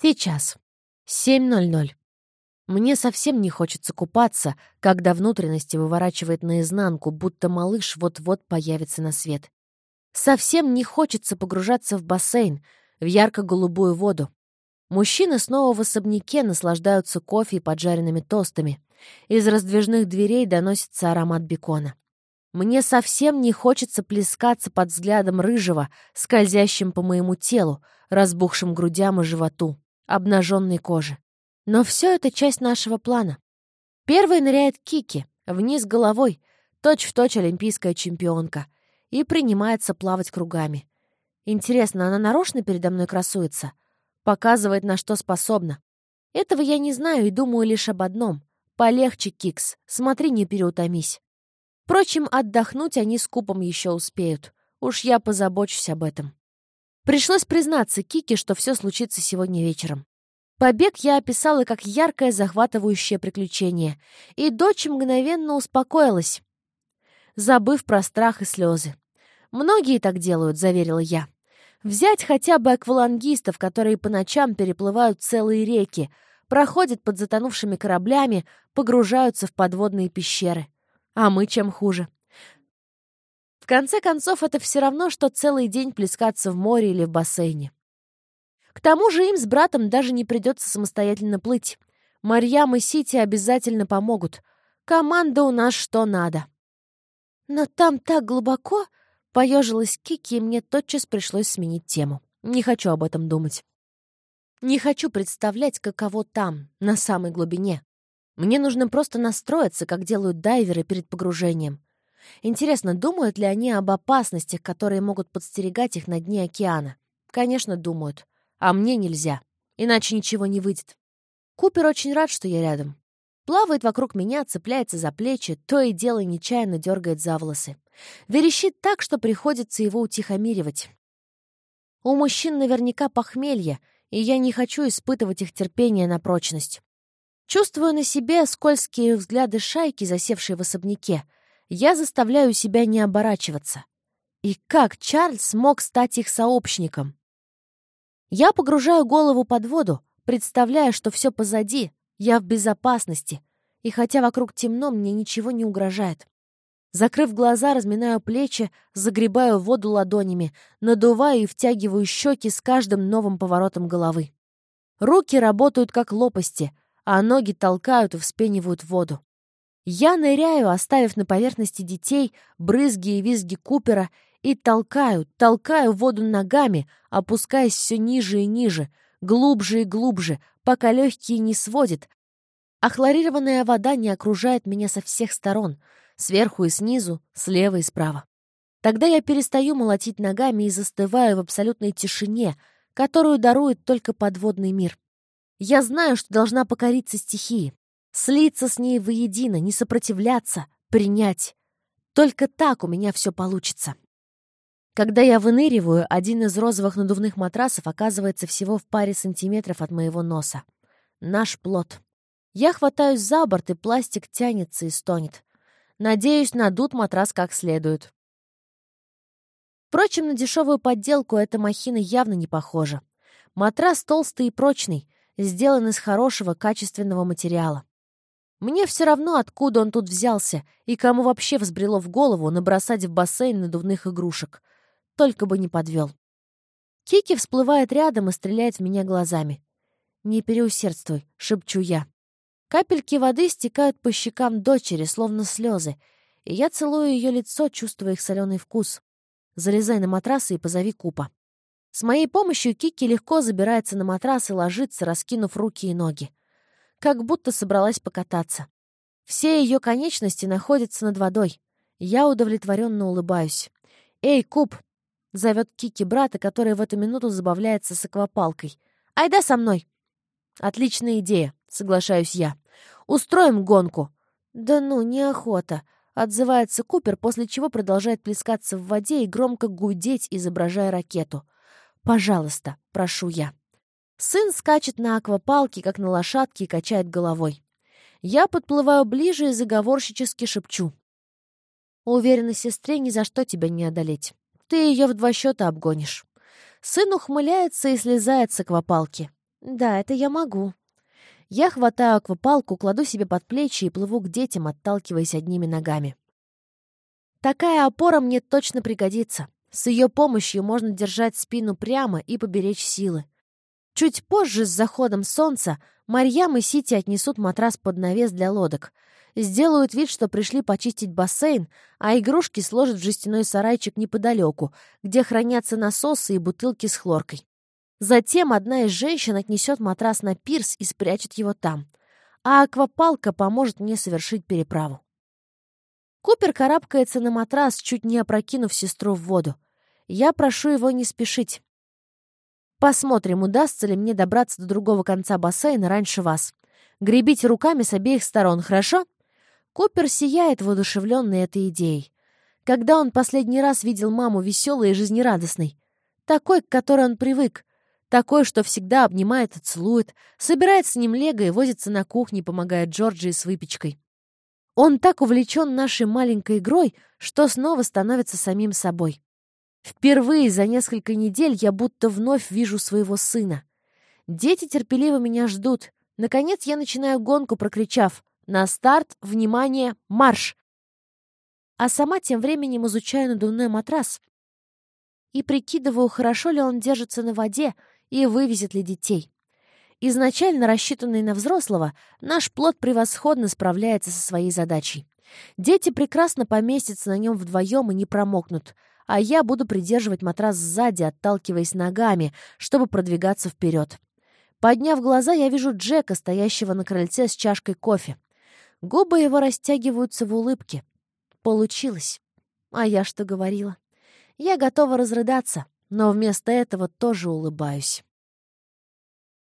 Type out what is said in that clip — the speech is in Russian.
Сейчас. 7.00. Мне совсем не хочется купаться, когда внутренности выворачивает наизнанку, будто малыш вот-вот появится на свет. Совсем не хочется погружаться в бассейн, в ярко-голубую воду. Мужчины снова в особняке наслаждаются кофе и поджаренными тостами. Из раздвижных дверей доносится аромат бекона. Мне совсем не хочется плескаться под взглядом рыжего, скользящим по моему телу, разбухшим грудям и животу, обнаженной коже. Но все это часть нашего плана. Первой ныряет Кики, вниз головой, точь-в-точь точь олимпийская чемпионка, и принимается плавать кругами. Интересно, она нарочно передо мной красуется? Показывает, на что способна. Этого я не знаю и думаю лишь об одном. Полегче, Кикс, смотри, не переутомись. Впрочем, отдохнуть они с купом еще успеют. Уж я позабочусь об этом. Пришлось признаться Кике, что все случится сегодня вечером. Побег я описала как яркое, захватывающее приключение, и дочь мгновенно успокоилась, забыв про страх и слезы. «Многие так делают», — заверила я. «Взять хотя бы аквалангистов, которые по ночам переплывают целые реки, проходят под затонувшими кораблями, погружаются в подводные пещеры. А мы чем хуже? В конце концов, это все равно, что целый день плескаться в море или в бассейне. К тому же им с братом даже не придется самостоятельно плыть. Марьям и Сити обязательно помогут. Команда у нас что надо. Но там так глубоко, поежилась Кики, и мне тотчас пришлось сменить тему. Не хочу об этом думать. Не хочу представлять, каково там, на самой глубине. Мне нужно просто настроиться, как делают дайверы перед погружением. Интересно, думают ли они об опасностях, которые могут подстерегать их на дне океана? Конечно, думают. А мне нельзя. Иначе ничего не выйдет. Купер очень рад, что я рядом. Плавает вокруг меня, цепляется за плечи, то и дело нечаянно дергает за волосы. Верещит так, что приходится его утихомиривать. У мужчин наверняка похмелье, и я не хочу испытывать их терпение на прочность. Чувствуя на себе скользкие взгляды шайки, засевшей в особняке, я заставляю себя не оборачиваться. И как Чарльз смог стать их сообщником? Я погружаю голову под воду, представляя, что все позади, я в безопасности, и хотя вокруг темно, мне ничего не угрожает. Закрыв глаза, разминаю плечи, загребаю воду ладонями, надуваю и втягиваю щеки с каждым новым поворотом головы. Руки работают как лопасти — а ноги толкают и вспенивают воду. Я ныряю, оставив на поверхности детей брызги и визги Купера, и толкаю, толкаю воду ногами, опускаясь все ниже и ниже, глубже и глубже, пока легкие не сводит, а хлорированная вода не окружает меня со всех сторон, сверху и снизу, слева и справа. Тогда я перестаю молотить ногами и застываю в абсолютной тишине, которую дарует только подводный мир. Я знаю, что должна покориться стихии, слиться с ней воедино, не сопротивляться, принять. Только так у меня все получится. Когда я выныриваю, один из розовых надувных матрасов оказывается всего в паре сантиметров от моего носа. Наш плод. Я хватаюсь за борт, и пластик тянется и стонет. Надеюсь, надут матрас как следует. Впрочем, на дешевую подделку эта махина явно не похожа. Матрас толстый и прочный, сделан из хорошего, качественного материала. Мне все равно, откуда он тут взялся и кому вообще взбрело в голову набросать в бассейн надувных игрушек. Только бы не подвел. Кики всплывает рядом и стреляет в меня глазами. «Не переусердствуй», — шепчу я. Капельки воды стекают по щекам дочери, словно слезы, и я целую ее лицо, чувствуя их соленый вкус. Залезай на матрас и позови Купа. С моей помощью Кики легко забирается на матрас и ложится, раскинув руки и ноги. Как будто собралась покататься. Все ее конечности находятся над водой. Я удовлетворенно улыбаюсь. «Эй, Куб!» — зовет Кики брата, который в эту минуту забавляется с аквапалкой. «Айда со мной!» «Отличная идея», — соглашаюсь я. «Устроим гонку». «Да ну, неохота», — отзывается Купер, после чего продолжает плескаться в воде и громко гудеть, изображая ракету. «Пожалуйста, прошу я». Сын скачет на аквапалке, как на лошадке, и качает головой. Я подплываю ближе и заговорщически шепчу. Уверена, сестре ни за что тебя не одолеть. Ты ее в два счета обгонишь. Сын ухмыляется и слезает с аквапалки. Да, это я могу. Я хватаю аквапалку, кладу себе под плечи и плыву к детям, отталкиваясь одними ногами. Такая опора мне точно пригодится. С ее помощью можно держать спину прямо и поберечь силы. Чуть позже, с заходом солнца, Марьям и Сити отнесут матрас под навес для лодок. Сделают вид, что пришли почистить бассейн, а игрушки сложат в жестяной сарайчик неподалеку, где хранятся насосы и бутылки с хлоркой. Затем одна из женщин отнесет матрас на пирс и спрячет его там. А аквапалка поможет мне совершить переправу. Купер карабкается на матрас, чуть не опрокинув сестру в воду. Я прошу его не спешить. Посмотрим, удастся ли мне добраться до другого конца бассейна раньше вас. Гребите руками с обеих сторон, хорошо? Купер сияет воодушевленный этой идеей. Когда он последний раз видел маму веселой и жизнерадостной? Такой, к которой он привык. Такой, что всегда обнимает и целует, собирает с ним лего и возится на кухне, помогая Джорджии с выпечкой. Он так увлечен нашей маленькой игрой, что снова становится самим собой. Впервые за несколько недель я будто вновь вижу своего сына. Дети терпеливо меня ждут. Наконец я начинаю гонку, прокричав «На старт! Внимание! Марш!» А сама тем временем изучаю надувной матрас и прикидываю, хорошо ли он держится на воде и вывезет ли детей. Изначально рассчитанный на взрослого, наш плод превосходно справляется со своей задачей. Дети прекрасно поместятся на нем вдвоем и не промокнут, а я буду придерживать матрас сзади, отталкиваясь ногами, чтобы продвигаться вперед. Подняв глаза, я вижу Джека, стоящего на крыльце с чашкой кофе. Губы его растягиваются в улыбке. Получилось. А я что говорила? Я готова разрыдаться, но вместо этого тоже улыбаюсь.